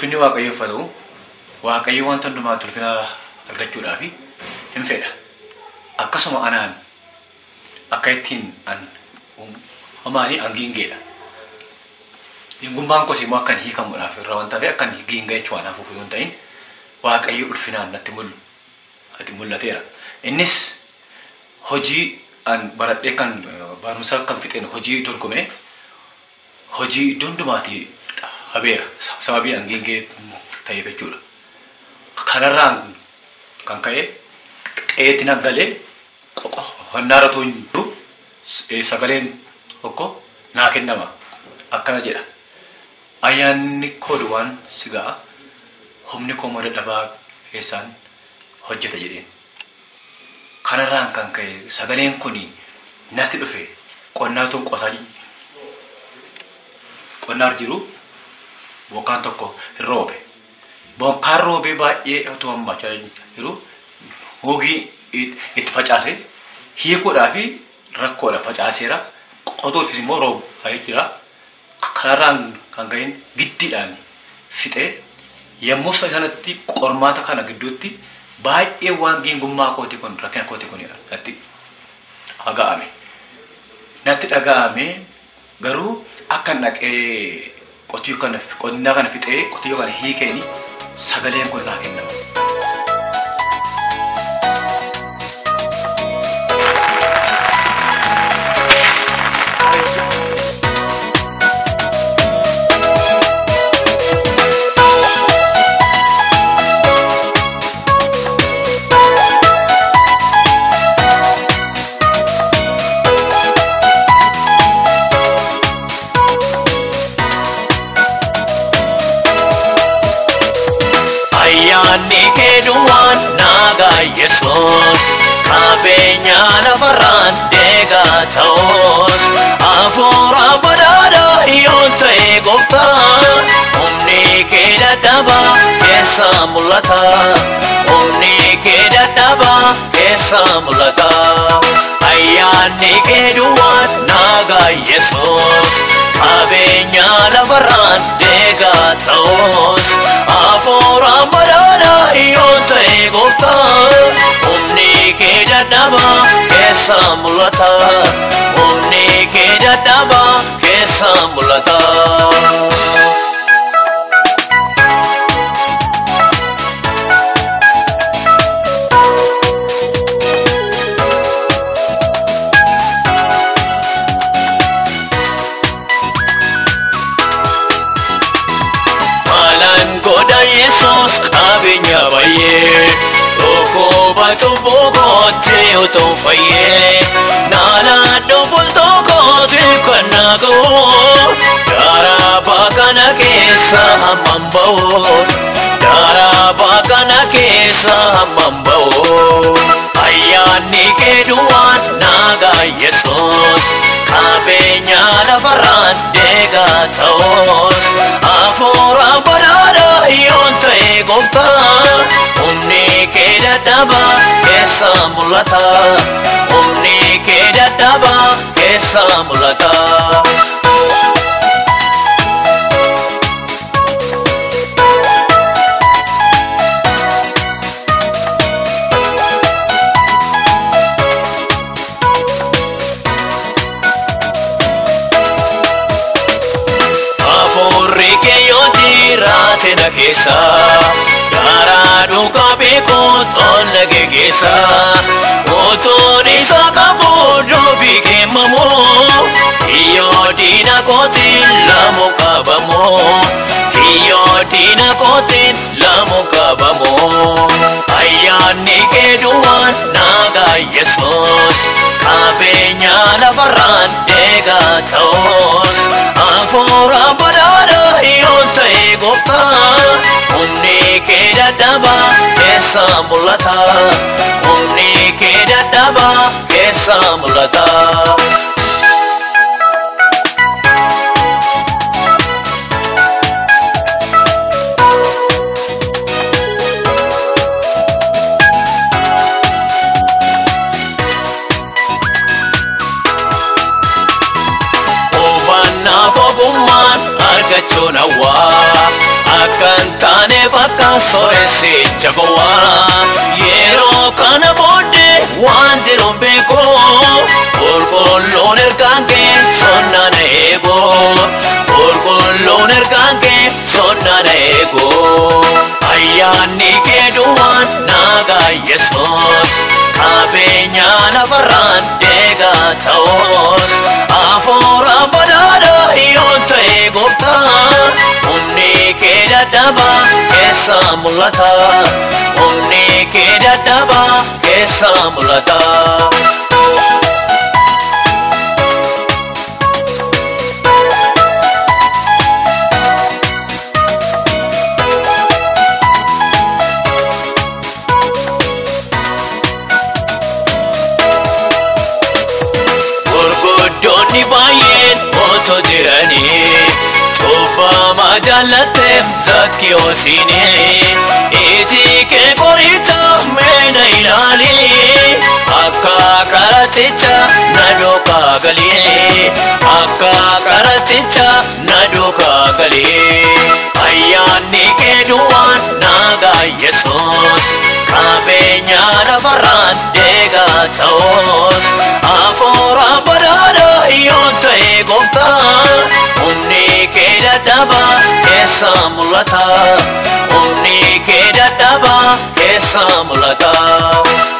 Ulfinni waaqayyoof haa ta'u, waaqayyo wanta hundumaatti ulfina argachuudhaaf hin fedha. Akkasuma anaan akka ittiin an hamaanii an giingeedha. Gingummaan koos immoo akka hin hiikamuudhaaf irraa wanta ta'e akka hin giinga jechuu hafuuf yoo hin ta'in waaqayyo ulfinaan natti mul'ateera. Innis hojii an baradhee kan barumsa kan fixeen hojii dorgomee hojii iddoo hundumaatii habeera sababii an giingee ta'eef jechuudha. Kanarraan kan ka'e qeetti naggalee hannaara too hin jiru sagaleen tokko naa kennama akkana jedha. Ayyaanni koo duwwaan si ga'a humni koo immoo dadhabaa keessaan hojjeta jedheen. Kanarraan kan ka'e sagaleen kun natti dhufe qonnaa tun qotaa qonnaa jiru bokkaan tokko roobe. Bokkaan roobee baay'ee otoo hammachaa jiru hogii itti facaase hiikuudhaa fi rakkoodha facaaseera qotuufis immoo roobaa jira. Kanarraan kan ka'een giddiidhaan fixee yommuu sanatti qormaata kana gidduutti baay'ee waan giingummaa kooti kun rakkina kooti kun natti dhaga'ame. Natti dhaga'ame garuu akka naqee qotiyyoo kana qonnaa kana fixee qotiyyoo kana hiikeeni sagaleen kun naa kennama. Naagaa Yesuus qabeenya lafarraan deegaa ta'us hafuura badhaadhaa yoo ta'e gooftaa humni kee dadhabaa keessa mul'ata. Humni kee dadhabaa keessa mul'ata. Ayyaanni kee duwwaan naagaa keessa mul'ata humni kee dadhabaa keessa mul'ata. Maalaan godha Yesuus qabeenya cubbuu kootti utuu fayyee naalaan dhubbultoo kootti kan naga'u daaraa baakana keessa hammam ba'u daaraa baakana keessa hammam ba'u ayyaanni kee duwwaan naagaa Yesuus qabeenya lafarraan kee dadhabaa keessa mul'ata humni kee dadhabaa keessa mul'ata. Hafuurri kee yoo jiraate na keessa Garaa dhugaa beekuu tolla kee keessa Utuun isa qabu dubbii keemamu Kiyyoo diina kootiin lamu qabamu Kiyyoo diina kootiin lamu qabamu Ayyaanni kee duwwaan naagaa Yesuus Qabeenya lafarraan deegaa ta'us Hafuura badhaadhaa yoo ta'e gooftaa Humni kee dadhabaa keessa mul'ata Humni kee dadhabaa keessa mul'ata. Hubannaaf ogummaan argachuun hawwaa akkan sooressicha gowwaa yeroo kana booddee waan jiruun beekoo qulqulluun ergaan kee sonnana eegoo qulqulluun ergaan kee sonnana eegoo ayyaanni kee duwwaan naagaa yesoos qabeenya lafarraan kee dadhabaa keessa mul'ata humni kee dadhabaa keessa mul'ata. gurguddoonni baay'een otoo jiranii zakkiyoosiini iji kee qoricha meena ilaali akka karaticha na duukaa galii akka karaticha na duukaa galii ayyaanni kee duwwaan naagaa yesuus mul'ata humni